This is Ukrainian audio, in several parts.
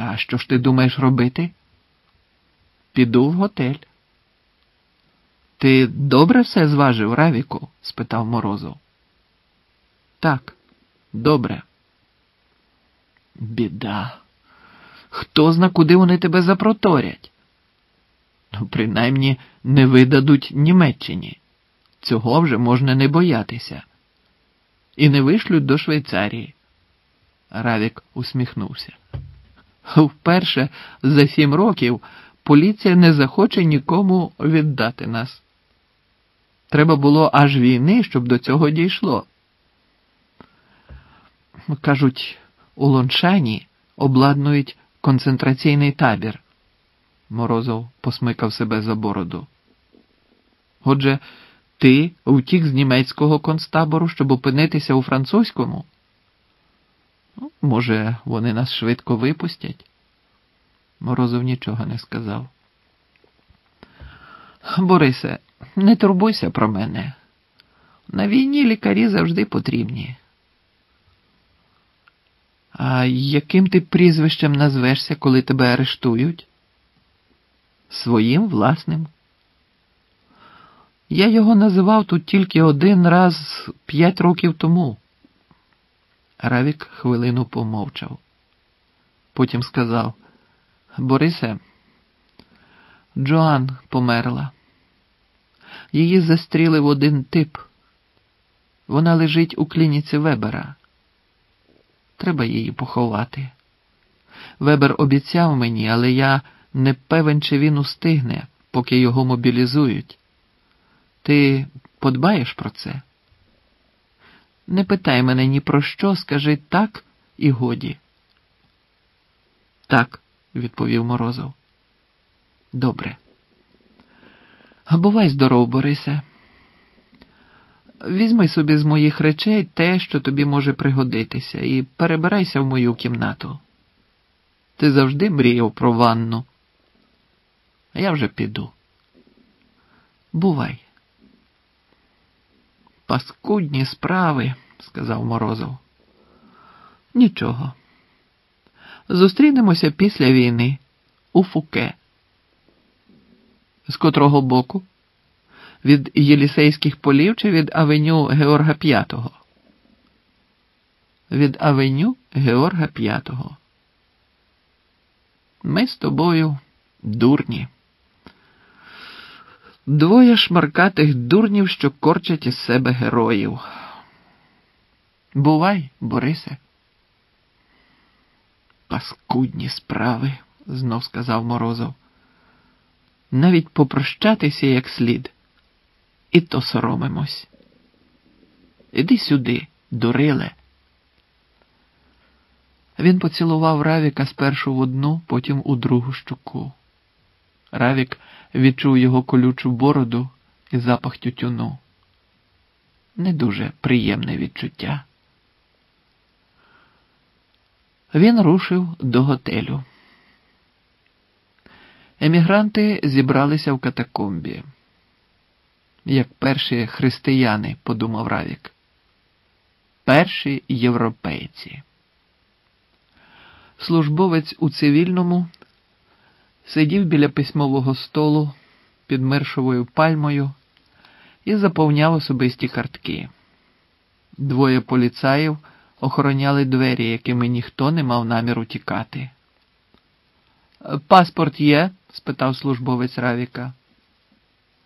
А що ж ти думаєш робити? Піду в готель. Ти добре все зважив, Равіку? спитав Морозов. Так, добре. Біда. Хто зна, куди вони тебе запроторять? Ну, принаймні не видадуть Німеччині. Цього вже можна не боятися. І не вишлють до Швейцарії. Равік усміхнувся. Вперше за сім років поліція не захоче нікому віддати нас. Треба було аж війни, щоб до цього дійшло. Кажуть, у Лоншані обладнують концентраційний табір. Морозов посмикав себе за бороду. Отже, ти втік з німецького концтабору, щоб опинитися у французькому? Ну, Може, вони нас швидко випустять? Морозов нічого не сказав. Борисе, не турбуйся про мене. На війні лікарі завжди потрібні. А яким ти прізвищем назвешся, коли тебе арештують? Своїм власним. Я його називав тут тільки один раз п'ять років тому. Равік хвилину помовчав. Потім сказав: Борисе, Джоан померла. Її застрілив один тип. Вона лежить у клініці Вебера. Треба її поховати. Вебер обіцяв мені, але я не певен, чи він устигне, поки його мобілізують. Ти подбаєш про це? Не питай мене ні про що, скажи так і годі. Так, відповів Морозов. Добре. Бувай здоров, Борисе. Візьми собі з моїх речей те, що тобі може пригодитися, і перебирайся в мою кімнату. Ти завжди мріяв про ванну. А я вже піду. Бувай. Паскудні справи, сказав Морозов. Нічого. Зустрінемося після війни у Фуке. З котрого боку? Від Єлісейських полів чи від авеню Георга П'ятого? Від авеню Георга П'ятого. Ми з тобою дурні. Двоє шмаркатих дурнів, що корчать із себе героїв. Бувай, Борисе. Паскудні справи, знов сказав Морозов. Навіть попрощатися як слід, і то соромимось. Іди сюди, дуриле. Він поцілував Равіка спершу в одну, потім у другу щуку. Равік відчув його колючу бороду і запах тютюну. Не дуже приємне відчуття. Він рушив до готелю. Емігранти зібралися в катакомбі. Як перші християни, подумав Равік. Перші європейці. Службовець у цивільному сидів біля письмового столу під мершовою пальмою і заповняв особисті картки. Двоє поліцаїв охороняли двері, якими ніхто не мав наміру тікати. Паспорт є? спитав службовець Равіка.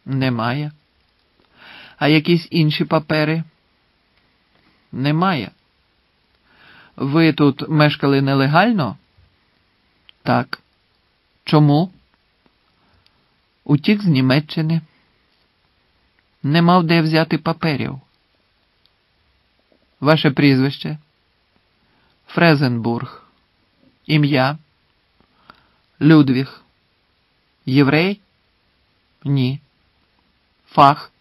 Немає. А якісь інші папери? Немає. Ви тут мешкали нелегально? Так. Чому? Утік з Німеччини. Не мав де взяти паперів. Ваше прізвище? Фрезенбург. Ім'я? Людвіг. Єврей? Ні. Фах.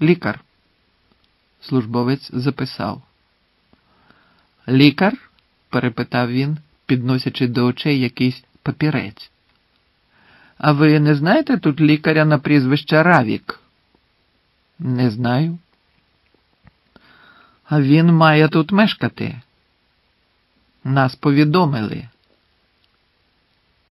Лікар. Службовець записав. Лікар? перепитав він, підносячи до очей якийсь папірець. А ви не знаєте тут лікаря на прізвище Равік? Не знаю. А він має тут мешкати. Нас повідомили.